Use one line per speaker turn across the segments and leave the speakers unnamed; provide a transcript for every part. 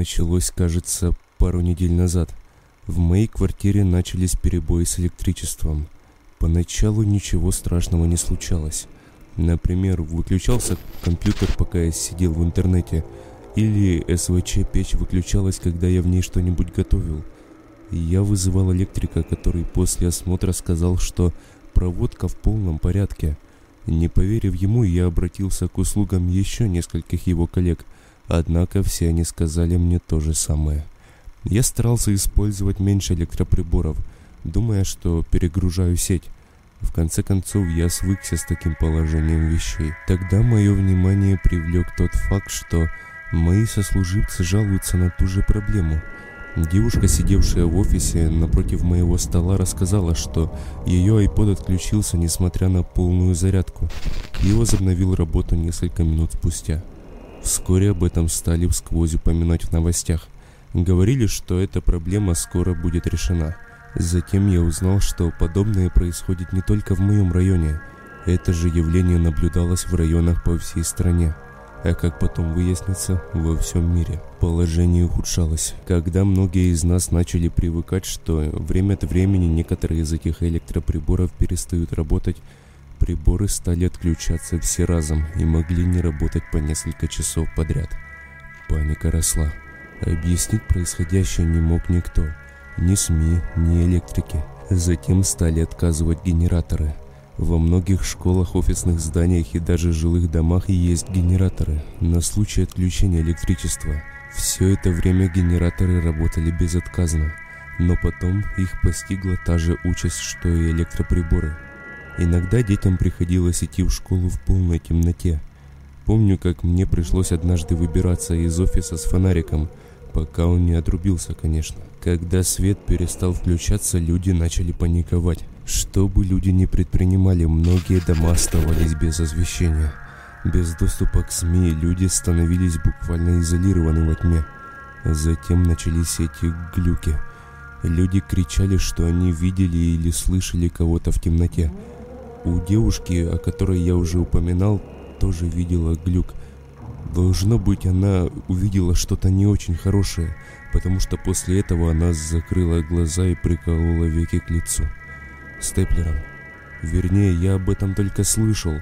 Началось, кажется, пару недель назад. В моей квартире начались перебои с электричеством. Поначалу ничего страшного не случалось. Например, выключался компьютер, пока я сидел в интернете, или СВЧ-печь выключалась, когда я в ней что-нибудь готовил. Я вызывал электрика, который после осмотра сказал, что проводка в полном порядке. Не поверив ему, я обратился к услугам еще нескольких его коллег, однако все они сказали мне то же самое. Я старался использовать меньше электроприборов, думая, что перегружаю сеть. В конце концов, я свыкся с таким положением вещей. Тогда мое внимание привлек тот факт, что мои сослуживцы жалуются на ту же проблему. Девушка, сидевшая в офисе напротив моего стола, рассказала, что ее iPod отключился, несмотря на полную зарядку, и возобновил работу несколько минут спустя. Вскоре об этом стали всквозь упоминать в новостях. Говорили, что эта проблема скоро будет решена – Затем я узнал, что подобное происходит не только в моем районе. Это же явление наблюдалось в районах по всей стране. А как потом выяснится, во всем мире. Положение ухудшалось, когда многие из нас начали привыкать, что время от времени некоторые из этих электроприборов перестают работать, приборы стали отключаться все разом и могли не работать по несколько часов подряд. Паника росла. Объяснить происходящее не мог никто – ни СМИ, ни электрики. Затем стали отказывать генераторы. Во многих школах, офисных зданиях и даже жилых домах есть генераторы на случай отключения электричества. Все это время генераторы работали безотказно, но потом их постигла та же участь, что и электроприборы. Иногда детям приходилось идти в школу в полной темноте. Помню, как мне пришлось однажды выбираться из офиса с фонариком – Пока он не отрубился, конечно. Когда свет перестал включаться, люди начали паниковать. Что бы люди ни предпринимали, многие дома оставались без освещения. Без доступа к СМИ люди становились буквально изолированы во тьме. Затем начались эти глюки. Люди кричали, что они видели или слышали кого-то в темноте. У девушки, о которой я уже упоминал, тоже видела глюк – Должно быть, она увидела что-то не очень хорошее, потому что после этого она закрыла глаза и приколола веки к лицу. Степлером. Вернее, я об этом только слышал,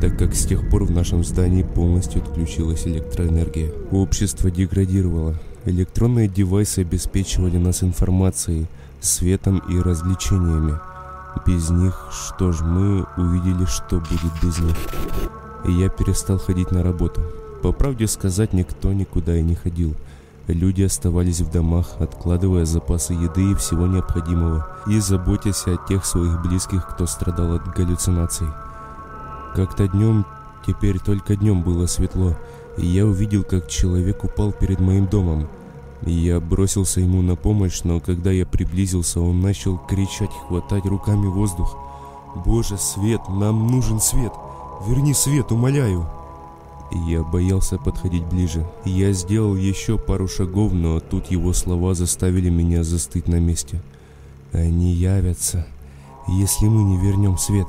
так как с тех пор в нашем здании полностью отключилась электроэнергия. Общество деградировало. Электронные девайсы обеспечивали нас информацией, светом и развлечениями. Без них, что ж, мы увидели, что будет без них. И я перестал ходить на работу. По правде сказать, никто никуда и не ходил. Люди оставались в домах, откладывая запасы еды и всего необходимого, и заботясь о тех своих близких, кто страдал от галлюцинаций. Как-то днем, теперь только днем было светло, и я увидел, как человек упал перед моим домом. Я бросился ему на помощь, но когда я приблизился, он начал кричать, хватать руками воздух. «Боже, свет! Нам нужен свет! Верни свет, умоляю!» Я боялся подходить ближе. Я сделал еще пару шагов, но тут его слова заставили меня застыть на месте. Они явятся, если мы не вернем свет.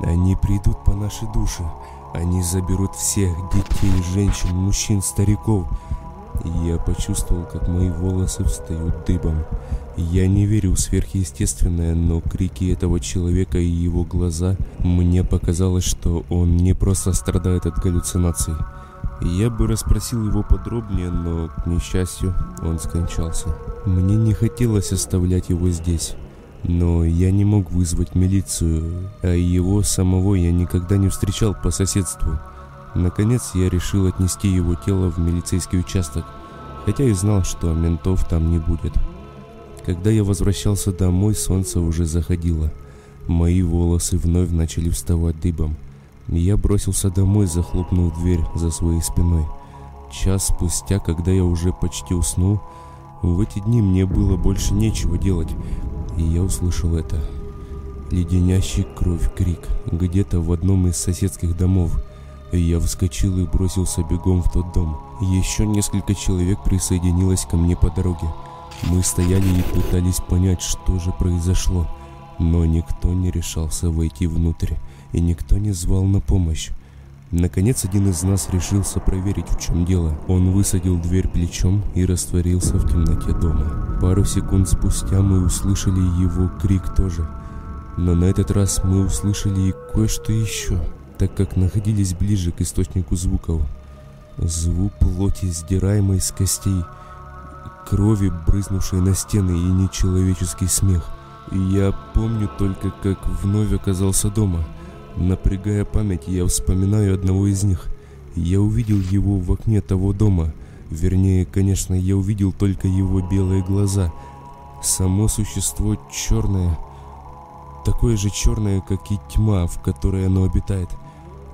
Они придут по нашей душе. Они заберут всех детей, женщин, мужчин, стариков. Я почувствовал, как мои волосы встают дыбом. Я не верю в сверхъестественное, но крики этого человека и его глаза, мне показалось, что он не просто страдает от галлюцинаций. Я бы расспросил его подробнее, но, к несчастью, он скончался. Мне не хотелось оставлять его здесь, но я не мог вызвать милицию, а его самого я никогда не встречал по соседству. Наконец я решил отнести его тело в милицейский участок, хотя и знал, что ментов там не будет. Когда я возвращался домой, солнце уже заходило. Мои волосы вновь начали вставать дыбом. Я бросился домой, захлопнул дверь за своей спиной. Час спустя, когда я уже почти уснул, в эти дни мне было больше нечего делать, и я услышал это. Леденящий кровь крик где-то в одном из соседских домов. Я вскочил и бросился бегом в тот дом. Еще несколько человек присоединилось ко мне по дороге. Мы стояли и пытались понять, что же произошло, но никто не решался войти внутрь, и никто не звал на помощь. Наконец один из нас решился проверить, в чем дело. Он высадил дверь плечом и растворился в темноте дома. Пару секунд спустя мы услышали его крик тоже. Но на этот раз мы услышали и кое-что еще, так как находились ближе к источнику звуков. Звук плоти, сдираемой с костей, крови, брызнувшей на стены и нечеловеческий смех. Я помню только, как вновь оказался дома – Напрягая память, я вспоминаю одного из них. Я увидел его в окне того дома. Вернее, конечно, я увидел только его белые глаза. Само существо черное. Такое же черное, как и тьма, в которой оно обитает.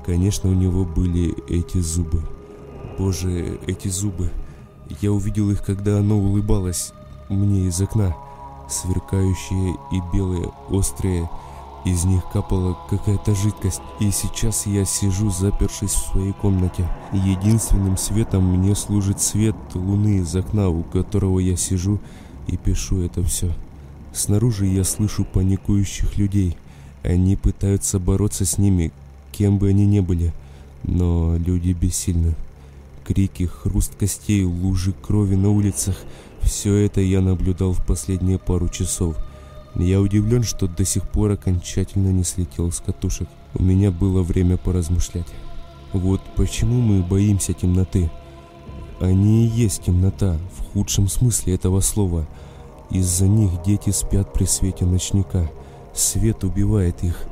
Конечно, у него были эти зубы. Боже, эти зубы. Я увидел их, когда оно улыбалось мне из окна. Сверкающие и белые, острые, из них капала какая-то жидкость, и сейчас я сижу, запершись в своей комнате. Единственным светом мне служит свет луны из окна, у которого я сижу и пишу это все. Снаружи я слышу паникующих людей. Они пытаются бороться с ними, кем бы они ни были, но люди бессильны. Крики, хруст костей, лужи крови на улицах – все это я наблюдал в последние пару часов – я удивлен, что до сих пор окончательно не слетел с катушек. У меня было время поразмышлять. Вот почему мы боимся темноты. Они и есть темнота, в худшем смысле этого слова. Из-за них дети спят при свете ночника. Свет убивает их,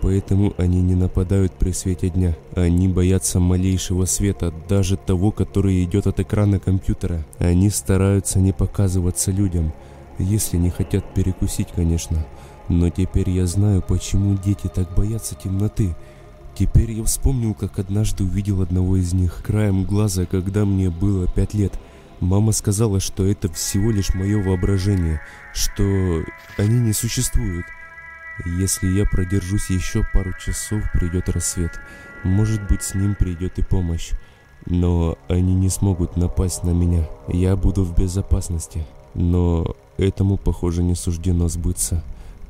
поэтому они не нападают при свете дня. Они боятся малейшего света, даже того, который идет от экрана компьютера. Они стараются не показываться людям – если не хотят перекусить, конечно. Но теперь я знаю, почему дети так боятся темноты. Теперь я вспомнил, как однажды увидел одного из них краем глаза, когда мне было пять лет. Мама сказала, что это всего лишь мое воображение, что они не существуют. Если я продержусь еще пару часов, придет рассвет. Может быть, с ним придет и помощь. Но они не смогут напасть на меня. Я буду в безопасности. Но этому, похоже, не суждено сбыться,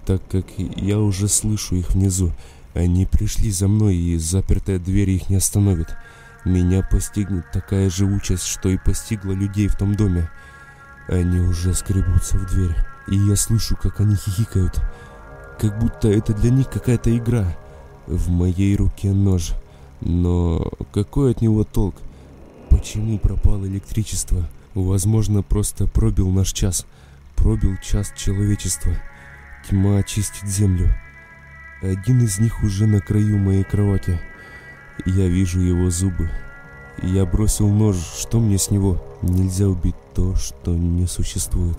так как я уже слышу их внизу. Они пришли за мной, и запертая дверь их не остановит. Меня постигнет такая же участь, что и постигла людей в том доме. Они уже скребутся в дверь, и я слышу, как они хихикают, как будто это для них какая-то игра. В моей руке нож, но какой от него толк? Почему пропало электричество? Возможно, просто пробил наш час. Пробил час человечества. Тьма очистит землю. Один из них уже на краю моей кровати. Я вижу его зубы. Я бросил нож. Что мне с него? Нельзя убить то, что не существует.